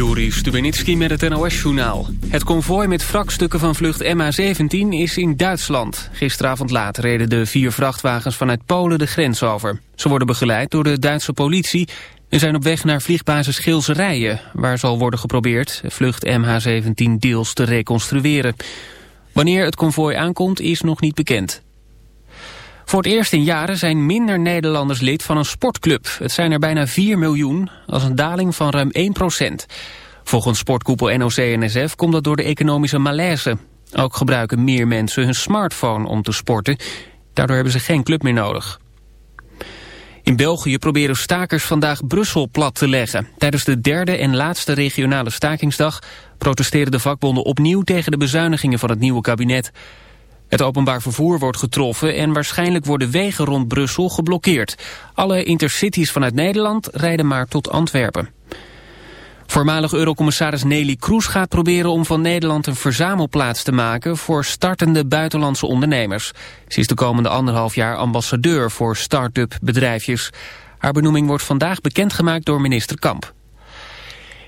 Juri Stubenitski met het NOS-journaal. Het konvooi met wrakstukken van vlucht MH17 is in Duitsland. Gisteravond laat reden de vier vrachtwagens vanuit Polen de grens over. Ze worden begeleid door de Duitse politie... en zijn op weg naar vliegbasis Gilserijen... waar zal worden geprobeerd vlucht MH17 deels te reconstrueren. Wanneer het konvooi aankomt is nog niet bekend. Voor het eerst in jaren zijn minder Nederlanders lid van een sportclub. Het zijn er bijna 4 miljoen, als een daling van ruim 1 procent. Volgens sportkoepel NOC-NSF komt dat door de economische malaise. Ook gebruiken meer mensen hun smartphone om te sporten. Daardoor hebben ze geen club meer nodig. In België proberen stakers vandaag Brussel plat te leggen. Tijdens de derde en laatste regionale stakingsdag protesteren de vakbonden opnieuw tegen de bezuinigingen van het nieuwe kabinet. Het openbaar vervoer wordt getroffen en waarschijnlijk worden wegen rond Brussel geblokkeerd. Alle intercities vanuit Nederland rijden maar tot Antwerpen. Voormalig Eurocommissaris Nelly Kroes gaat proberen om van Nederland een verzamelplaats te maken voor startende buitenlandse ondernemers. Ze is de komende anderhalf jaar ambassadeur voor start-up bedrijfjes. Haar benoeming wordt vandaag bekendgemaakt door minister Kamp.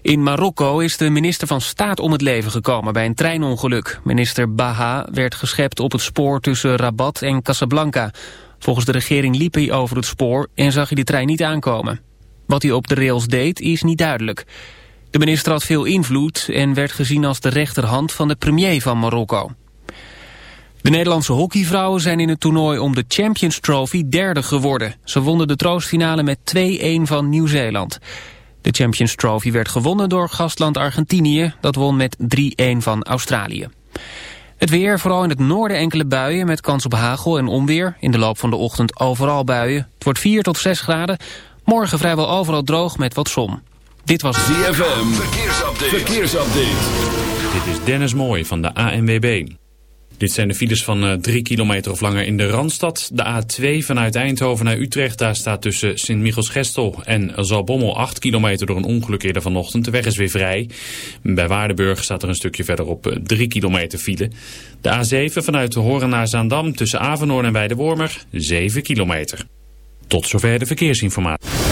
In Marokko is de minister van Staat om het leven gekomen bij een treinongeluk. Minister Baha werd geschept op het spoor tussen Rabat en Casablanca. Volgens de regering liep hij over het spoor en zag hij de trein niet aankomen. Wat hij op de rails deed is niet duidelijk. De minister had veel invloed en werd gezien als de rechterhand van de premier van Marokko. De Nederlandse hockeyvrouwen zijn in het toernooi om de Champions Trophy derde geworden. Ze wonnen de troostfinale met 2-1 van Nieuw-Zeeland. De Champions Trophy werd gewonnen door gastland Argentinië. Dat won met 3-1 van Australië. Het weer, vooral in het noorden enkele buien met kans op hagel en onweer. In de loop van de ochtend overal buien. Het wordt 4 tot 6 graden. Morgen vrijwel overal droog met wat zon. Dit was ZFM. Verkeersupdate. Verkeersupdate. Dit is Dennis Mooij van de ANWB. Dit zijn de files van uh, drie kilometer of langer in de Randstad. De A2 vanuit Eindhoven naar Utrecht. Daar staat tussen Sint-Michels-Gestel en Zalbommel 8 kilometer door een ongeluk eerder vanochtend. De weg is weer vrij. Bij Waardenburg staat er een stukje verderop uh, 3 kilometer file. De A7 vanuit Horen naar Zaandam tussen Avenhoorn en Weidewormer 7 kilometer. Tot zover de verkeersinformatie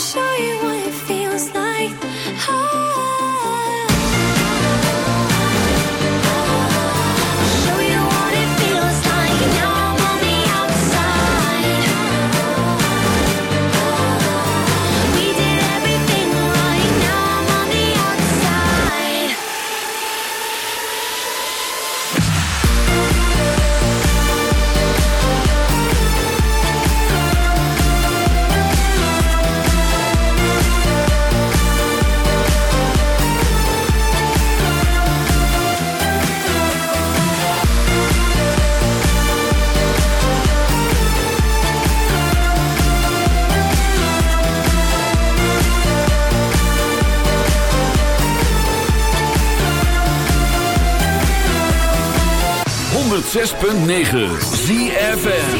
shine. 106.9 ZFN